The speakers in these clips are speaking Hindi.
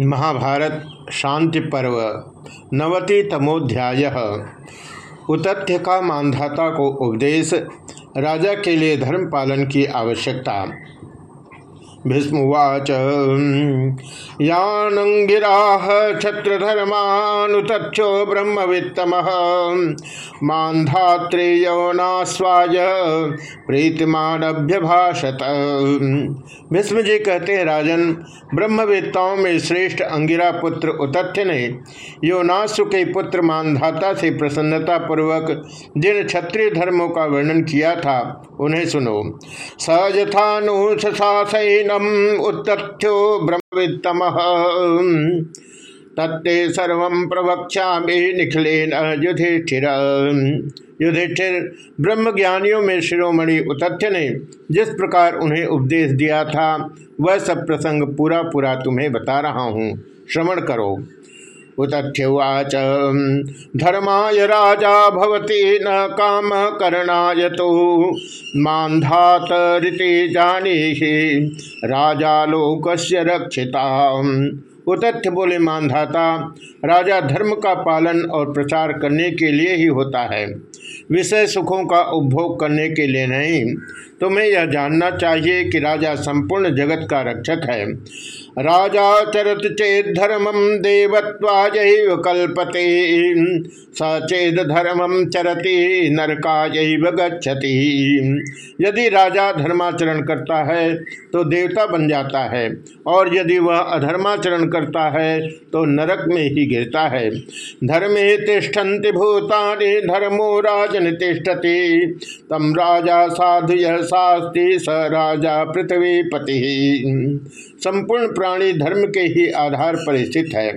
महाभारत शांति पर्व नवति तमोध्याय। उतथ्य का मानधाता को उपदेश, राजा के लिए धर्म पालन की आवश्यकता। भीष्मवाच। यानंगिरा छत्रधर्मानुतक्षो ब्रह्मवित्तम। मानधात्रेयनास्वाय प्रीतिमानभ्यभाषत। भीष्म जी कहते हैं, राजन, ब्रह्मवेत्ताओं में श्रेष्ठ अंगिरा पुत्र उतथ्य ने योनासु के पुत्र मानधाता से प्रसन्नता पूर्वक जिन क्षत्रिय धर्मों का वर्णन किया था, उन्हें सुनो। सहजथानुशासनम उत्थ्यो ब्रह्मवित्तम। तत्ते सर्व प्रवक्षा निखिलेन युधिष्ठिर। युधिष्ठिर ब्रह्म ज्ञानियों में शिरोमणि उतथ्य ने जिस प्रकार उन्हें उपदेश दिया था, वह सब प्रसंग पूरा पूरा तुम्हें बता रहा हूँ। श्रवण करो। उतथ्यवाच धर्माय राजा भवती न काम करणाय तो मानधात रीति जानी राजा लोकस्य रक्षिता उतथ्य बोले मानधाता, राजा धर्म का पालन और प्रचार करने के लिए ही होता है। विषय सुखों का उपभोग करने के लिए नहीं तुम्हें यह जानना चाहिए कि राजा संपूर्ण जगत का रक्षक है। राजा चरत चेत धर्मम देवत्वाज कल्पते सचेद धर्मम चरति नरका गच्छति। यदि राजा धर्माचरण करता है तो देवता बन जाता है, और यदि वह अधर्माचरण करता है तो नरक में ही गिरता है। धर्मे तिष्ठन्ति भूतानि, धर्मो राजन तिष्ठति तम राजा साधु यह शास्ति स राजा पृथ्वी पति। संपूर्ण प्राणी धर्म के ही आधार पर स्थित है।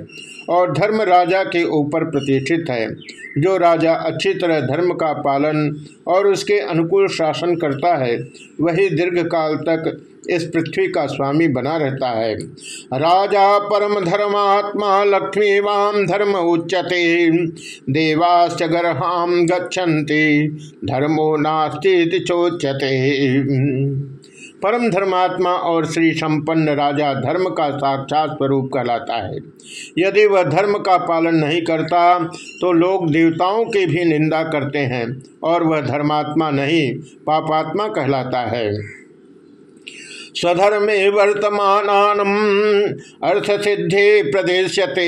और धर्म राजा के ऊपर प्रतिष्ठित है, जो राजा अच्छी तरह धर्म का पालन और उसके अनुकूल शासन करता है, वही दीर्घ काल तक इस पृथ्वी का स्वामी बना रहता है। राजा परम धर्मात्मा लक्ष्मी वाम धर्म उच्चते देवाश्च गर्हाम गच्छन्ति, धर्मो नास्ती चोच्यते। परम धर्मात्मा और श्री संपन्न राजा धर्म का साक्षात स्वरूप कहलाता है। यदि वह धर्म का पालन नहीं करता तो लोग देवताओं की भी निंदा करते हैं और वह धर्मात्मा नहीं, पापात्मा कहलाता है। स्वधर्मे वर्तमान अर्थ सिद्धि प्रदेशते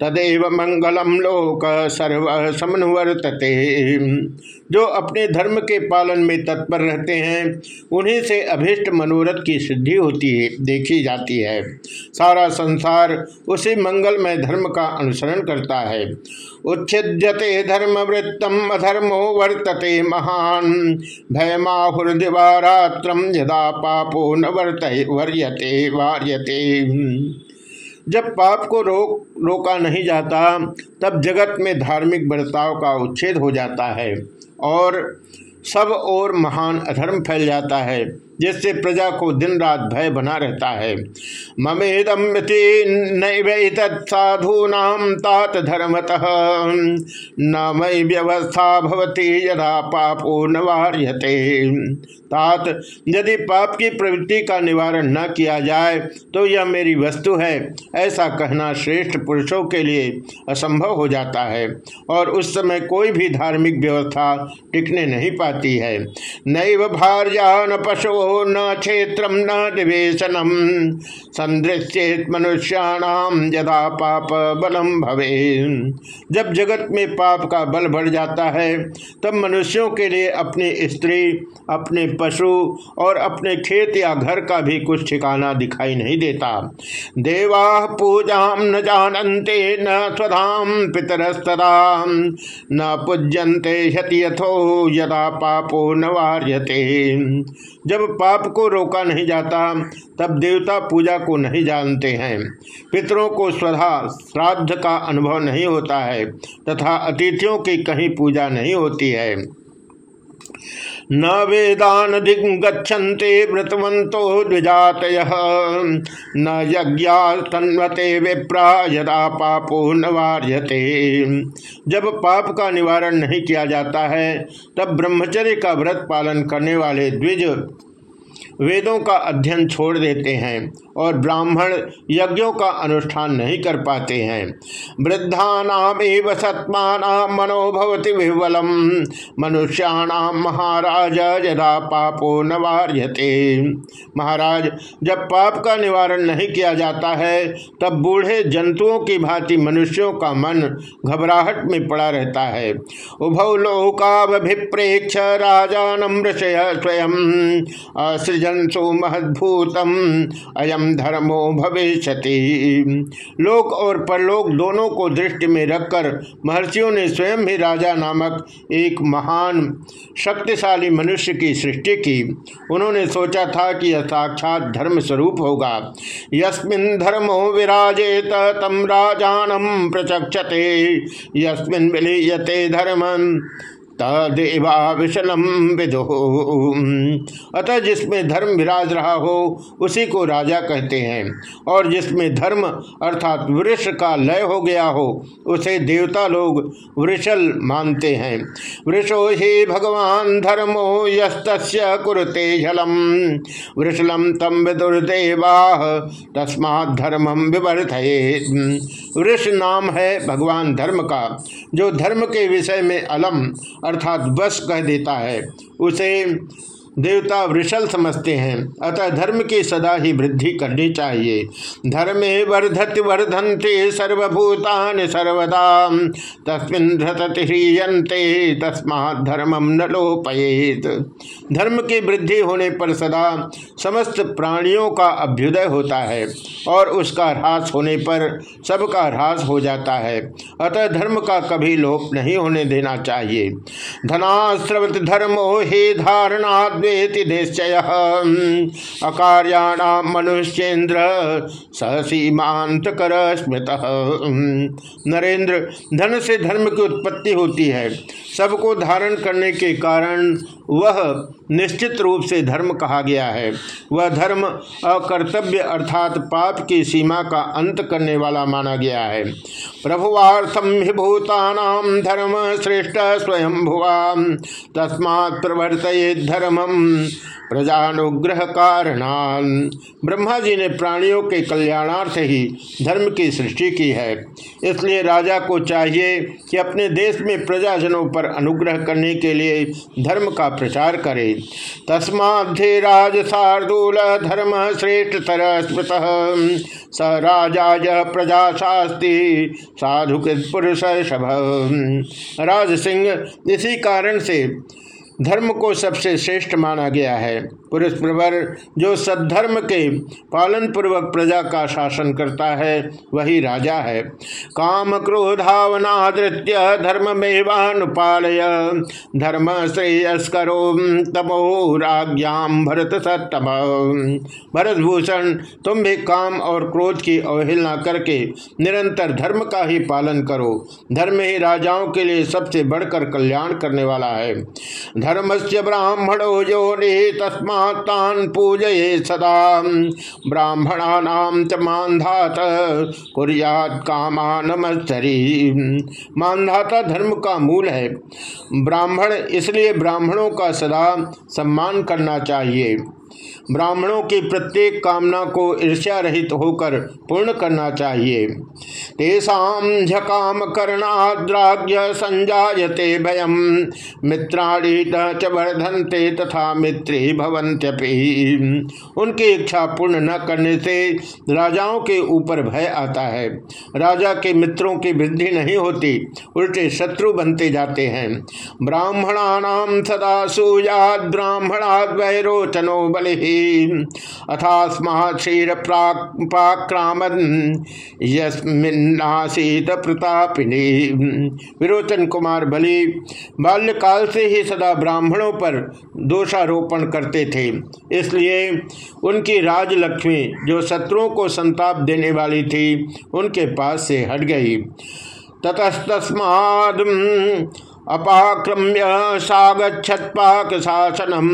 तदेव मंगलम लोक सर्व समनुवर्तते। जो अपने धर्म के पालन में तत्पर रहते हैं, उन्हीं से अभिष्ट मनोरथ की सिद्धि होती है, देखी जाती है। सारा संसार उसी मंगलमय धर्म का अनुसरण करता है। उच्छिद्यते धर्म वृत्तम अधर्मो वर्तते महान। भयमाहुर्दिवारात्रम यदा पापो न वर्त वर्यते, वार्यते। जब पाप को रोक, रोका नहीं जाता, तब जगत में धार्मिक बर्ताव का उच्छेद हो जाता है और सब और महान अधर्म फैल जाता है। जिससे प्रजा को दिन रात भय बना रहता है। ममेदम साधूनाम तात धर्मतः। न मई व्यवस्था भवती यदा पापो नवार्यते तात, यदि पाप की प्रवृत्ति का निवारण न किया जाए तो यह मेरी वस्तु है। ऐसा कहना श्रेष्ठ पुरुषों के लिए असंभव हो जाता है और उस समय कोई भी धार्मिक व्यवस्था टिकने नहीं पाती है। नैव भार्या न पशु न क्षेत्र न निवेशनम संदृश्येत मनुष्याणाम यदा पाप बलम भवे जब जगत में पाप का बल बढ़ जाता है, तब मनुष्यों के लिए अपनी स्त्री, अपने पशु और अपने खेत या घर का भी कुछ ठिकाना दिखाई नहीं देता। देवा पूजा न जानते न स्वधाम पितरस्तदा। न पूज्यंते यथो, यदा पापो न वार्यते। जब पाप को रोका नहीं जाता, तब देवता पूजा को नहीं जानते हैं। पितरों को स्वधा श्राद्ध का अनुभव नहीं होता है, तथा अतिथियों की कहीं पूजा नहीं होती है। न वेदान दिगछन्ते व्रतवंतो द्विजात न यज्ञा विप्रा यदा पापो न वार्यते। जब पाप का निवारण नहीं किया जाता है, तब ब्रह्मचर्य का व्रत पालन करने वाले द्विज वेदों का अध्ययन छोड़ देते हैं और ब्राह्मण यज्ञों का अनुष्ठान नहीं कर पाते हैं। वृद्धा नाम सत्मान मनोभवती विह्वलम। मनुष्याणाम महाराज यदा पापो नवार्यते महाराज, जब पाप का निवारण नहीं किया जाता है, तब बूढ़े जंतुओं की भांति मनुष्यों का मन घबराहट में पड़ा रहता है। उभौ लोकाभिप्रेक्ष राजानम ऋषय स्वयं असृजन सो महद्भूतम। अयम धर्मो भविष्य लोक और परलोक दोनों को दृष्टि में रखकर महर्षियों ने स्वयं भी राजा नामक एक महान, शक्तिशाली मनुष्य की सृष्टि की। उन्होंने सोचा था कि यह साक्षात धर्म स्वरूप होगा। यस्मिन धर्मो विराजेत, तम राजानम प्रचक्षते। यस्मिन विलीयते धर्म तदेवा विशलम विदो। अतः जिसमें धर्म विराज रहा हो, उसी को राजा कहते हैं। और जिसमें धर्म अर्थात वृक्ष का लय हो गया हो, उसे देवता लोग वृषल मानते हैं। वृषो ही भगवान धर्मो यस्त कुरुते झलम वृषलम तम विदुर्देवा तस्मा धर्मम विवर्थ वृष नाम है भगवान धर्म का, जो धर्म के विषय में अलम अर्थात बस कह देता है। उसे देवता वृषल समझते हैं। अतः धर्म की सदा ही वृद्धि करनी चाहिए। धर्मे वर्धति वर्धनते सर्वभूतान सर्वदा। तस्मिन ह्रियंते तस्मा धर्मम न लोपयेत। धर्म की वृद्धि होने पर सदा समस्त प्राणियों का अभ्युदय होता है और उसका ह्रास होने पर सबका ह्रास हो जाता है। अतः धर्म का कभी लोप नहीं होने देना चाहिए। धनाश्रवत धर्मो हे धारणा वेति निश्चय। अकार्याण मनुष्येन्द्र सीमांत कर स्मृत नरेंद्र धन से धर्म की उत्पत्ति होती है। सबको धारण करने के कारण वह निश्चित रूप से धर्म कहा गया है। वह धर्म अकर्तव्य अर्थात पाप की सीमा का अंत करने वाला माना गया है। प्रभुवार्थम हि भूतानाम धर्म श्रेष्ठ स्वयं भुआ तस्मात् प्रवर्त धर्मम। प्रजानुग्रह कारणान ब्रह्मा जी ने प्राणियों के कल्याणार्थ ही धर्म की सृष्टि की है। इसलिए राजा को चाहिए कि अपने देश में प्रजाजनों पर अनुग्रह करने के लिए धर्म का प्रचार करे। तस्माधे राज शार्दूल धर्म श्रेष्ठ तर स्मृत स राजा प्रजा शास्ति साधु पुरुष राज सिंह इसी कारण से धर्म को सबसे श्रेष्ठ माना गया है। पुरुष प्रवर जो सद्धर्म के पालन पूर्वक प्रजा का शासन करता है, वही राजा है। काम क्रोधावनादृत्य धर्म मेवानुपालय। धर्म श्रेयस्करो तमो राज्ञाम भरत सत्तम। भरत भूषण तुम भी काम और क्रोध की अवहेलना करके निरंतर धर्म का ही पालन करो। धर्म ही राजाओं के लिए सबसे बढ़कर कल्याण करने वाला है। धर्म से ब्राह्मणो जो तस्मा पूजये सदा। ब्राह्मणा च मानधात कामा कामानमस्तरी मानधाता धर्म का मूल है। ब्राह्मण, इसलिए ब्राह्मणों का सदा सम्मान करना चाहिए। ब्राह्मणों की प्रत्येक कामना को ईर्ष्या रहित होकर पूर्ण करना चाहिए। तेषाम झकाम करणाद्राग्य संजायते भयम मित्राणी च वर्धनते तथा मित्री भवंत्यपि उनकी इच्छा पूर्ण न करने से राजाओं के ऊपर भय आता है। राजा के मित्रों की वृद्धि नहीं होती, उल्टे शत्रु बनते जाते हैं। ब्राह्मणानाम सदा सूयाद ब्राह्मणाद वैरोचनो बलि। अथास्मा क्षीर पाक्रामन यस्मिन्नासीत प्रतापिनी। विरोचन कुमार बलि बाल्यकाल से ही सदा ब्राह्मणों पर दोषारोपण करते थे। इसलिए उनकी राजलक्ष्मी जो शत्रुओं को संताप देने वाली थी, उनके पास से हट गई। ततस्तस्माद अपाक्रम्य सागछत्पाक शासनम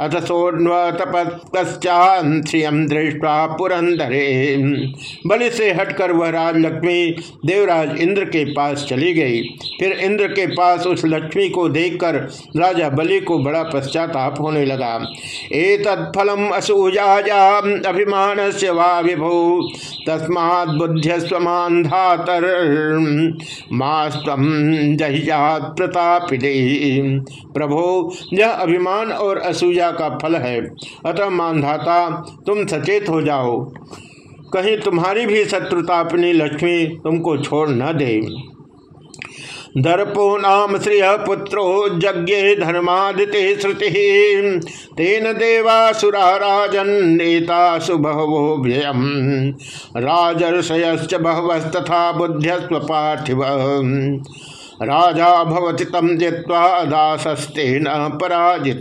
अथ सोन्व सोन्वतपश्चाश्रियम दृष्टा पुरंदरे बलि से हटकर वह राज लक्ष्मी देवराज इंद्र के पास चली गई। फिर इंद्र के पास उस लक्ष्मी को देखकर राजा बलि को बड़ा पश्चाताप होने लगा। ए तत्फलम असूजा अभिमान से वा विभो। तस्मात् बुद्ध्यस्वमान्धातर। मास्तम जहिजात प्रतापिदे प्रभो, यह अभिमान और असूया का फल है। अतः मानधाता, तुम सचेत हो जाओ। कहीं तुम्हारी भी शत्रुता अपनी लक्ष्मी तुमको छोड़ न दे। दर्पो नाम श्रिय पुत्रो यज्ञे धर्मादिते श्रुति। तेन देवासुरा राजन नेता सुबहवो व्ययम। राजर्षयश्च बहवस्तथा बुद्ध्यस्व पार्थिव राजा भवति तम जित्वा दासस्ते न पराजित।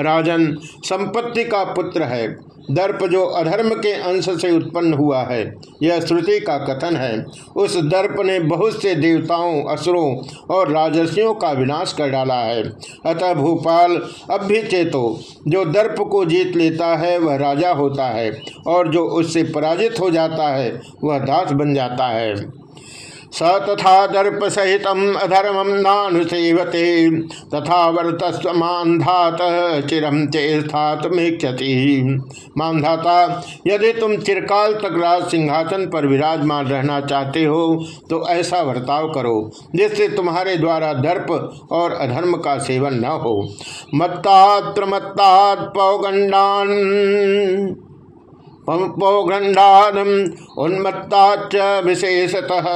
राजन, संपत्ति का पुत्र है। दर्प जो अधर्म के अंश से उत्पन्न हुआ है, यह श्रुति का कथन है। उस दर्प ने बहुत से देवताओं, असुरों और राजस्वियों का विनाश कर डाला है। अतः भूपाल, अब भी चेतो, जो दर्प को जीत लेता है, वह राजा होता है और जो उससे पराजित हो जाता है, वह दास बन जाता है। स तथा दर्प सहित अधर्मम नानुसेवते। तथा वर्तस्व मानधात चिरम चेस्थात क्षति मानधाता यदि तुम चिरकाल तक राज सिंहासन पर विराजमान रहना चाहते हो तो ऐसा वर्ताव करो, जिससे तुम्हारे द्वारा दर्प और अधर्म का सेवन न हो। मत्तात प्रमत्तात पौगंडान पौगंडानम उन्मत्ता विशेषतः।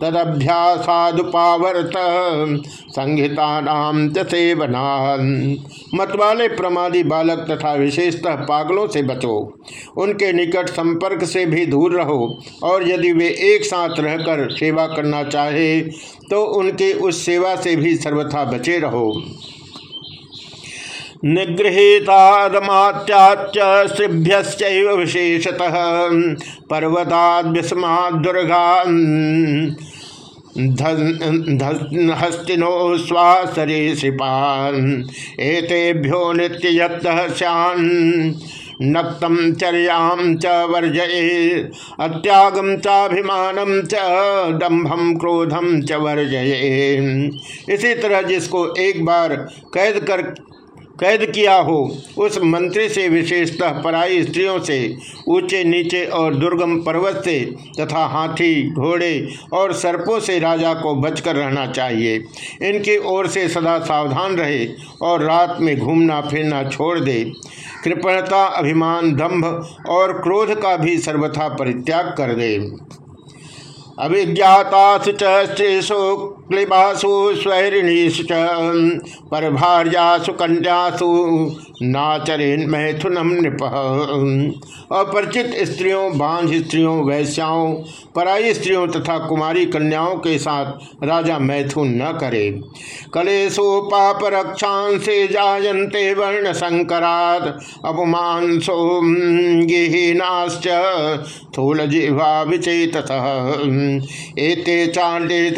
तदभ्यासादुपावर्त। संहिता नाम सेवना। मतवाले प्रमादी बालक तथा विशेषतः पागलों से बचो। उनके निकट संपर्क से भी दूर रहो। और यदि वे एक साथ रहकर सेवा करना चाहे तो उनके उस सेवा से भी सर्वथा बचे रहो। निगृहीतादमात्याच विशेषतः। पर्वताद्यसमा दुर्गा हस्तिनो स्वासरे श्रीपान। एतेभ्यो नक्तम चर्याम च वर्जये। अत्यागम चाभिमानम च दम्भम क्रोधम च वर्जये। इसी तरह जिसको एक बार कैद कर कैद किया हो, उस मंत्री से विशेषतः पराई स्त्रियों से, ऊँचे नीचे और दुर्गम पर्वत से, तथा हाथी, घोड़े और सर्पों से राजा को बचकर रहना चाहिए। इनकी ओर से सदा सावधान रहे और रात में घूमना फिरना छोड़ दे। कृपणता, अभिमान, दंभ और क्रोध का भी सर्वथा परित्याग कर दे। अभिज्ञातासु च स्त्रीषु क्लिबासु स्वैरिणीषु च परभार्यासु कन्यासु मैथुनम नृप। अपरिचित स्त्रियों, बांझ स्त्रियों, वैश्याओं, पराई स्त्रियों तथा कुमारी कन्याओं के साथ राजा मैथुन न करे। कलेशो पाप रक्षांसे जायन्ते वर्ण संकरात अपमानसो गिहीनाश्च थूल जिह्वा विचेत एते चांडे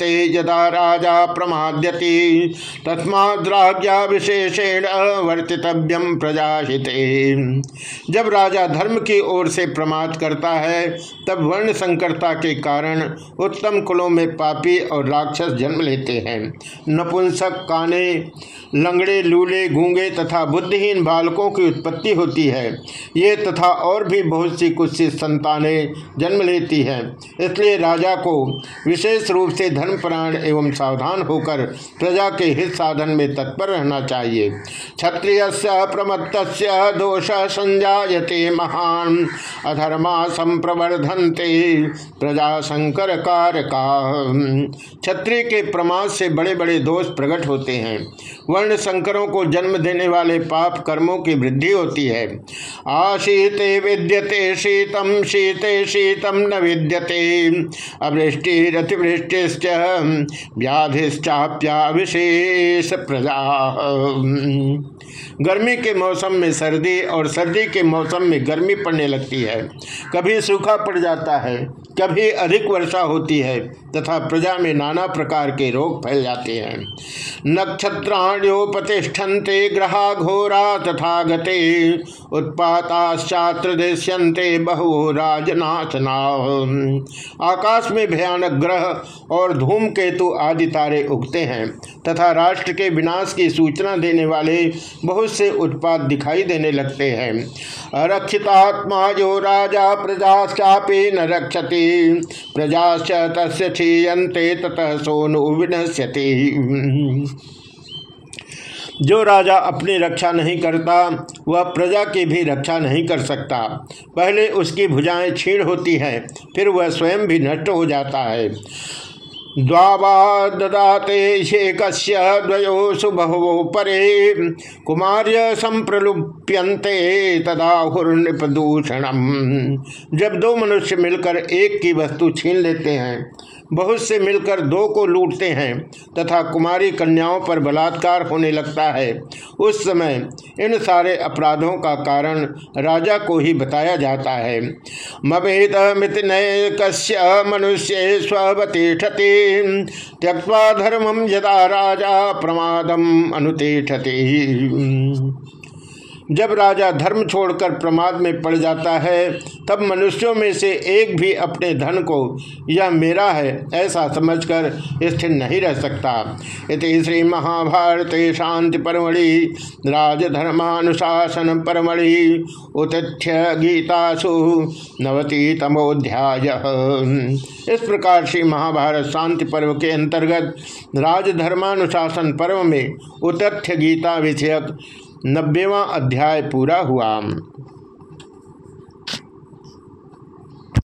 तजावंते यदा राजा प्रमाद्यति तस्माद्राज्ञा विशेषेण वर्तितव्यम प्रजाहिते। जब राजा धर्म की ओर से प्रमाद करता है, तब वर्ण संकरता के कारण उत्तम कुलों में पापी और राक्षस जन्म लेते हैं। नपुंसक काने, लंगड़े, लूले, गूँगे तथा बुद्धिहीन बालकों की उत्पत्ति होती है। ये तथा और भी बहुत सी कुछ संतानें जन्म लेती हैं। इसलिए राजा को विशेष रूप से धर्मपरायण एवं सावधान होकर प्रजा के हित साधन में तत्पर रहना चाहिए। क्षत्रिय प्रमत्त दोष संजायते महान। अधर्मा संप्रवर्धनते, प्रजा संकर कारका क्षत्रिय के प्रमाद से बड़े बड़े दोष प्रकट होते हैं। वर्ण संकरों को जन्म देने वाले पाप कर्मों की वृद्धि होती है। आशीते विद्यते, शीतम, शीते शीतम न विद्यते। अवृष्टि अवृष्टिरतिवृष्टिश्च व्याधिश्चाप्या विशेष प्रजा गर्मी के मौसम में सर्दी और सर्दी के मौसम में गर्मी पड़ने लगती है। कभी सूखा पड़ जाता है, कभी अधिक वर्षा होती है तथा प्रजा में नाना प्रकार के रोग फैल जाते हैं। नक्षत्राण्योपतिष्ठन्ते ग्रहा घोरा तथा गते उत्पाताश्चात्र दृश्यंते बहु राजनाचना आकाश में भयानक ग्रह और धूम केतु आदि तारे उगते हैं तथा राष्ट्र के विनाश की सूचना देने वाले बहुत से उत्पाद दिखाई देने लगते हैं। अरक्षितात्मा जो राजा प्रजाश्चापी न रक्षति प्रजाश्च तस्य क्षीयते ततः सोनु विनश्यति। जो राजा अपनी रक्षा नहीं करता, वह प्रजा की भी रक्षा नहीं कर सकता। पहले उसकी भुजाएँ छीण होती हैं, फिर वह स्वयं भी नष्ट हो जाता है। द्वावा ददाते बहवो परे कुमार्य संप्रलुप्यन्ते तदाहुर्नृपदूषणम जब दो मनुष्य मिलकर एक की वस्तु छीन लेते हैं, बहुत से मिलकर दो को लूटते हैं, तथा कुमारी कन्याओं पर बलात्कार होने लगता है, उस समय इन सारे अपराधों का कारण राजा को ही बताया जाता है। मवेद मित कश्य मनुष्य स्वतिष्ठति त्यक्वा धर्मम यदा राजा प्रमादम अनुतिष्ठति जब राजा धर्म छोड़कर प्रमाद में पड़ जाता है, तब मनुष्यों में से एक भी अपने धन को, यह मेरा है, ऐसा समझकर स्थिर नहीं रह सकता। इति श्री महाभारत शांति परमढ़ि राजधर्मानुशासन परमढ़ि उतथ्य गीतासु नवती तमोध्याय इस प्रकार श्री महाभारत शांति पर्व के अंतर्गत राजधर्मानुशासन पर्व में उतथ्य गीता विषयक नब्बेवा अध्याय पूरा हुआ।